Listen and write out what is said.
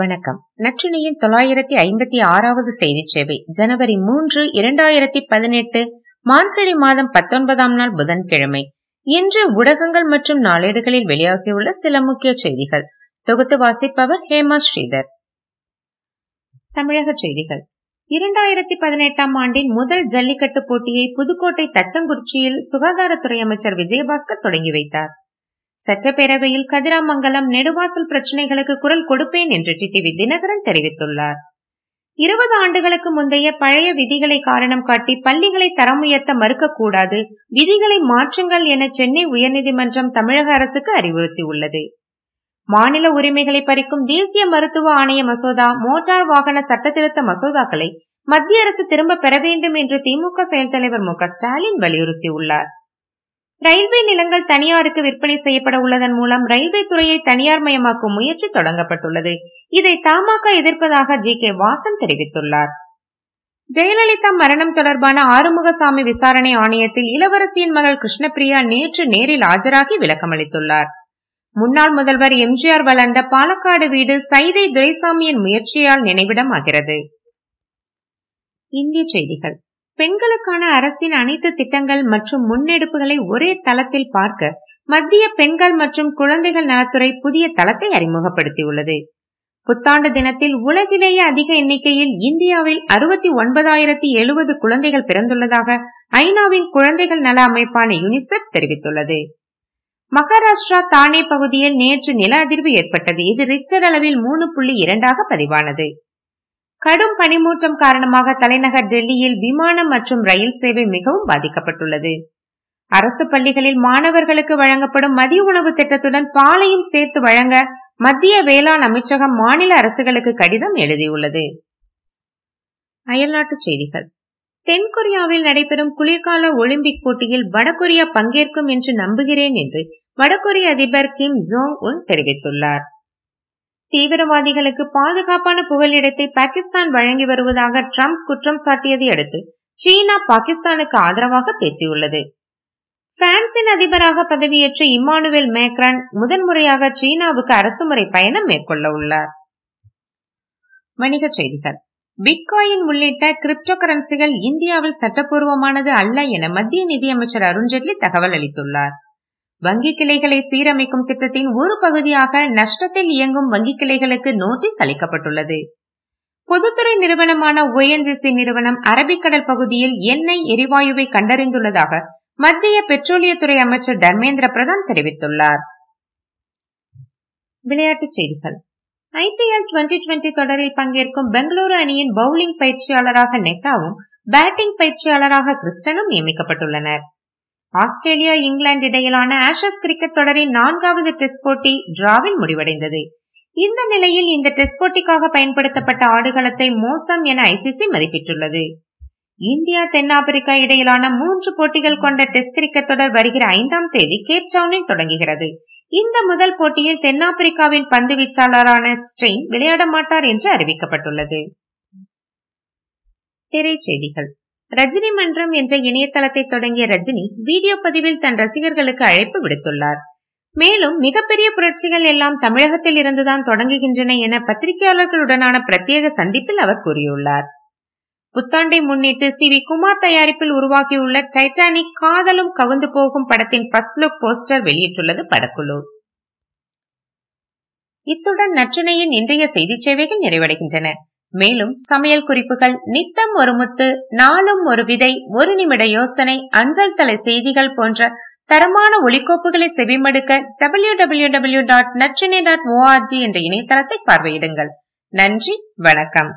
வணக்கம். நற்றினியின் தொள்ளாயிரத்தி ஐம்பத்தி ஆறாவது செய்தி சேவை ஜனவரி மூன்று இரண்டாயிரத்தி பதினெட்டு மார்கழி மாதம் பத்தொன்பதாம் நாள் புதன்கிழமை. இன்று ஊடகங்கள் மற்றும் நாளேடுகளில் வெளியாகியுள்ள சில முக்கிய செய்திகள். தொகுத்து வாசிப்பவர் ஹேமா ஸ்ரீதர். தமிழக செய்திகள். இரண்டாயிரத்தி பதினெட்டாம் ஆண்டின் முதல் ஜல்லிக்கட்டு போட்டியை புதுக்கோட்டை தச்சங்குறிச்சியில் சுகாதாரத்துறை அமைச்சர் விஜயபாஸ்கர் தொடங்கி வைத்தார். சட்டப்பேரவையில் கதிராமங்கலம் நெடுவாசல் பிரச்சினைகளுக்கு குரல் கொடுப்பேன் என்று டிடிவி தினகரன் தெரிவித்துள்ளார். இருபது ஆண்டுகளுக்கு முந்தைய பழைய விதிகளை காரணம் காட்டி பள்ளிகளை தரம் உயர்த்த மறுக்கக்கூடாது விதிகளை மாற்றுங்கள் என சென்னை உயர்நீதிமன்றம் தமிழக அரசுக்கு அறிவுறுத்தியுள்ளது. மாநில உரிமைகளை பறிக்கும் தேசிய மருத்துவ ஆணைய மசோதா மோட்டார் வாகன சட்டத்திருத்த மசோதாக்களை மத்திய அரசு திரும்ப பெற வேண்டும் என்று திமுக செயல் தலைவர் மு ஸ்டாலின் வலியுறுத்தியுள்ளார். ரயில்வே நிலங்கள் தனியாருக்கு விற்பனை செய்யப்பட உள்ளதன் மூலம் ரயில்வே துறையை தனியார் மயமாக்கும் முயற்சி தொடங்கப்பட்டுள்ளது. இதை தமாக எதிர்ப்பதாக ஜி. கே. வாசன் தெரிவித்துள்ளார். ஜெயலலிதா மரணம் தொடர்பான ஆறுமுகசாமி விசாரணை ஆணையத்தில் இளவரசியின் மகள் கிருஷ்ணபிரியா நேற்று நேரில் ஆஜராகி விளக்கமளித்துள்ளார். முன்னாள் முதல்வர் எம்ஜிஆர் வளர்ந்த பாலக்காடு வீடு சைதை துரைசாமியின் முயற்சியால் நினைவிடமாகிறது இந்திய செய்திகள். பெண்களுக்கான அரசின் அனைத்து திட்டங்கள் மற்றும் முன்னெடுப்புகளை ஒரே தளத்தில் பார்க்க மத்திய பெண்கள் மற்றும் குழந்தைகள் நலத்துறை புதிய தளத்தை அறிமுகப்படுத்தியுள்ளது. புத்தாண்டு தினத்தில் உலகிலேயே அதிக எண்ணிக்கையில் இந்தியாவில் அறுபத்தி ஒன்பதாயிரத்தி எழுபது குழந்தைகள் பிறந்துள்ளதாக ஐநாவின் குழந்தைகள் நல அமைப்பான யுனிசெப் தெரிவித்துள்ளது. மகாராஷ்டிரா தானே பகுதியில் நேற்று நில அதிர்வு ஏற்பட்டது. இது ரிக்டர் அளவில் மூணு புள்ளி இரண்டாக பதிவானது. கடும் பனிமூட்டம் காரணமாக தலைநகர் டெல்லியில் விமானம் மற்றும் ரயில் சேவை மிகவும் பாதிக்கப்பட்டுள்ளது. அரசு பள்ளிகளில் மாணவர்களுக்கு வழங்கப்படும் மதிய உணவு திட்டத்துடன் பாலையும் சேர்த்து வழங்க மத்திய வேளாண் அமைச்சகம் மாநில அரசுகளுக்கு கடிதம் எழுதியுள்ளது. அயல்நாட்டு செய்திகள். தென்கொரியாவில் நடைபெறும் குளிர்கால ஒலிம்பிக் போட்டியில் வடகொரியா பங்கேற்கும் என்று நம்புகிறேன் என்று வடகொரிய அதிபர் கிம் ஜோங் உன் தெரிவித்துள்ளார். தீவிரவாதிகளுக்கு பாதுகாப்பான புகலிடத்தை பாகிஸ்தான் வழங்கி வருவதாக டிரம்ப் குற்றம் சாட்டியதை அடுத்து சீனா பாகிஸ்தானுக்கு ஆதரவாக பேசியுள்ளது. பிரான்சின் அதிபராக பதவியேற்ற இம்மானுவேல் மேக்ரான் முதன்முறையாக சீனாவுக்கு அரசுமுறை பயணம் மேற்கொள்ள உள்ளார். வணிகச் செய்திகள். பிட்காயின் உள்ளிட்ட கிரிப்டோ கரன்சிகள் இந்தியாவில் சட்டப்பூர்வமானது அல்ல என மத்திய நிதியமைச்சர் அருண்ஜேட்லி தகவல் அளித்துள்ளார். வங்கி கிளைகளை சீரமைக்கும் திட்டத்தின் ஒரு பகுதியாக நஷ்டத்தில் இயங்கும் வங்கி கிளைகளுக்கு நோட்டீஸ் அளிக்கப்பட்டுள்ளது. பொதுத்துறை நிறுவனமான ஒஎன்ஜிசி நிறுவனம் அரபிக்கடல் பகுதியில் எண்ணெய் எரிவாயுவை கண்டறிந்துள்ளதாக மத்திய பெட்ரோலியத்துறை அமைச்சர் தர்மேந்திர பிரதான் தெரிவித்துள்ளார். விளையாட்டுச் செய்திகள். ஐபிஎல் டுவெண்டி டுவெண்டி தொடரில் பங்கேற்கும் பெங்களூரு அணியின் பவுலிங் பயிற்சியாளராக நெட்டாவும் பேட்டிங் பயிற்சியாளராக கிறிஸ்டனும் நியமிக்கப்பட்டுள்ளனர். ஆஸ்திரேலியா இங்கிலாந்து இடையிலான ஆஷஸ் கிரிக்கெட் தொடரின் நான்காவது டெஸ்ட் போட்டி டிராவில் முடிவடைந்தது. இந்த நிலையில் இந்த டெஸ்ட் போட்டிக்காக பயன்படுத்தப்பட்ட ஆடுகளத்தை மோசம் என ஐசிசி மதிப்பிட்டுள்ளது. இந்தியா தென்னாப்பிரிக்கா இடையிலான மூன்று போட்டிகள் கொண்ட டெஸ்ட் கிரிக்கெட் தொடர் வருகிற ஐந்தாம் தேதி கேப் டவுனில் தொடங்குகிறது. இந்த முதல் போட்டியில் தென்னாப்பிரிக்காவின் பந்து வீச்சாளரான ஸ்ட்ரெயின் விளையாட மாட்டார் என்று அறிவிக்கப்பட்டுள்ளது. திரைச்செய்திகள். ரஜினி மன்றம் என்ற இணையதளத்தை தொடங்கிய ரஜினி வீடியோ பதிவில் தன் ரசிகர்களுக்கு அழைப்பு விடுத்துள்ளார். மேலும் மிகப்பெரிய புரட்சிகள் எல்லாம் தமிழகத்தில் இருந்துதான் தொடங்குகின்றன என பத்திரிகையாளர்களுடனான பிரத்யேக சந்திப்பில் அவர் கூறியுள்ளார். புத்தாண்டை முன்னிட்டு சி வி குமார் தயாரிப்பில் உருவாகியுள்ள டைட்டானிக் காதலும் கவுந்து போகும் படத்தின் ஃபர்ஸ்ட் லுக் போஸ்டர் வெளியிட்டுள்ளது படக்குழு. இத்துடன் நற்றினையின் இன்றைய செய்திச் சேவைகள் நிறைவடைகின்றன. மேலும் சமையல் குறிப்புகள் நித்தம் ஒரு முத்து நாளும் ஒரு விதை ஒரு நிமிட யோசனை அஞ்சல் தலை செய்திகள் போன்ற தரமான ஒலிக்கோப்புகளை செவிமடுக்க W W W dot Nachinai dot org என்ற இணையதளத்தை பார்வையிடுங்கள். நன்றி வணக்கம்.